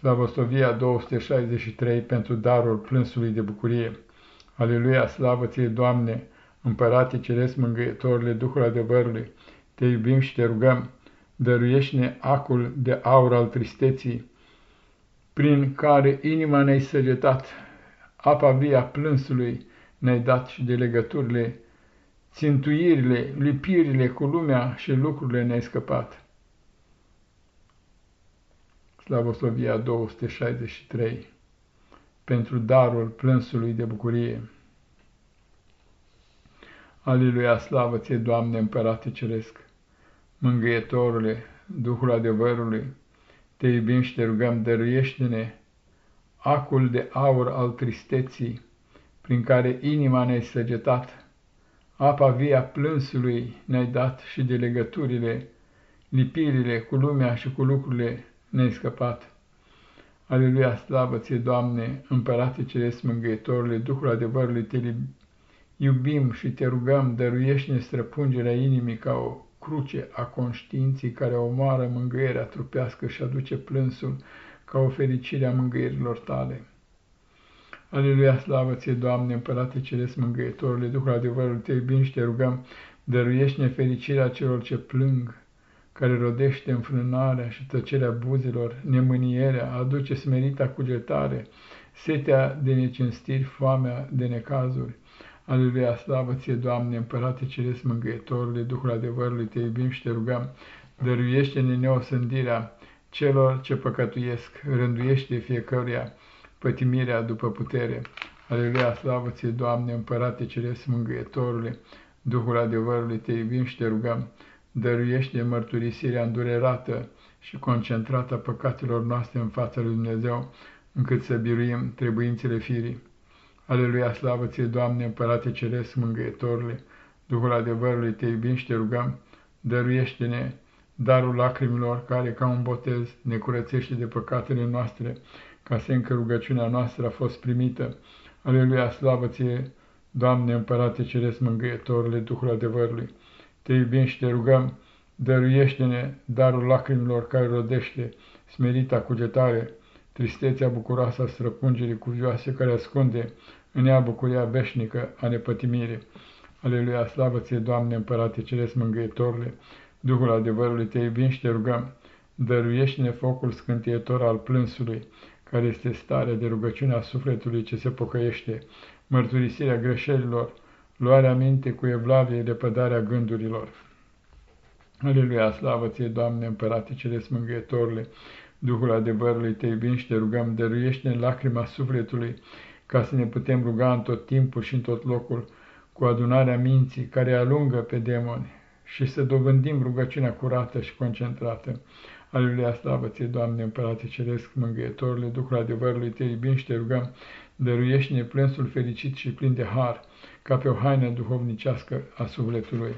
Slavostovia 263 pentru darul plânsului de bucurie. Aleluia, slavă ție, Doamne, Împărate Ceresc Mângâietorile, Duhul adevărului, te iubim și te rugăm, dăruiește-ne acul de aur al tristeții, prin care inima ne-ai săgetat, apa via plânsului ne-ai dat și de legăturile, țintuirile, lipirile cu lumea și lucrurile ne-ai scăpat. Slavoslovia 263 pentru darul plânsului de bucurie. Aleluia, slavă ție, Doamne, Împărate Ceresc, Mângâietorule, Duhul adevărului, te iubim și te rugăm, dăruiește-ne acul de aur al tristeții, prin care inima ne-ai săgetat, apa via plânsului ne-ai dat și de legăturile, lipirile cu lumea și cu lucrurile ne-ai scăpat. Aleluia, slavă ție, Doamne, Împărate Ceresc Mângâietorule, Duhul adevărului, te iubim și te rugăm, dăruiește-ne străpungerea inimii ca o cruce a conștiinții care omoară mângâierea trupească și aduce plânsul ca o fericire a mângâierilor tale. Aleluia, slavă ție, Doamne, Împărate Ceresc Mângâietorule, Duhul adevărului, te iubim și te rugăm, dăruiește-ne fericirea celor ce plâng, care rodește înfrânarea și tăcerea buzilor, nemânierea, aduce smerita cugetare, setea de necinstiri, foamea de necazuri. Aleluia, slavă ție, Doamne, Împărate Ceresc Mângâietorule, Duhul adevărului, te iubim și te rugăm, dăruiește-ne neosândirea celor ce păcătuiesc, rânduiește fiecăruia pătimirea după putere. Aleluia, slavă ție, Doamne, Împărate Ceresc Mângâietorule, Duhul adevărului, te iubim și te rugăm, dăruiește mărturisirea îndurerată și concentrată a păcatelor noastre în fața lui Dumnezeu, încât să biruim trebuințele firii. Aleluia, slavă ție, Doamne, Împărate Ceresc, Mângâietorule, Duhul adevărului, te iubim și te rugăm, dăruiește-ne darul lacrimilor care, ca un botez, ne curățește de păcatele noastre, ca semn că rugăciunea noastră a fost primită. Aleluia, slavă ție, Doamne, Împărate Ceresc, Mângâietorule, Duhul adevărului, te iubim și te rugăm, dăruiește-ne darul lacrimilor care rodește smerita cugetare, tristețea bucuroasă a străpungerii cuvioase care ascunde în ea bucuria veșnică a nepătimirii. Aleluia, slavă ție, Doamne, Împărate Ceresc Mângâietorule, Duhul adevărului, te iubim și te rugăm, dăruiește-ne focul scântietor al plânsului, care este starea de rugăciune a sufletului ce se pocăiește, mărturisirea greșelilor, luarea minte cu evlavie, lepădarea gândurilor. Aleluia, slavă ție, Doamne, Împărate Ceresc Mângâietorule, Duhul adevărului, te iubim și te rugăm, dăruiește-ne lacrima sufletului, ca să ne putem ruga în tot timpul și în tot locul, cu adunarea minții care alungă pe demoni și să dobândim rugăciunea curată și concentrată. Aleluia, slavă ție, Doamne, Împărate Ceresc, Mângâietorule, Duhul adevărului, te iubim și te rugăm, dăruiește-ne plânsul fericit și plin de har, ca pe o haină duhovnicească a sufletului.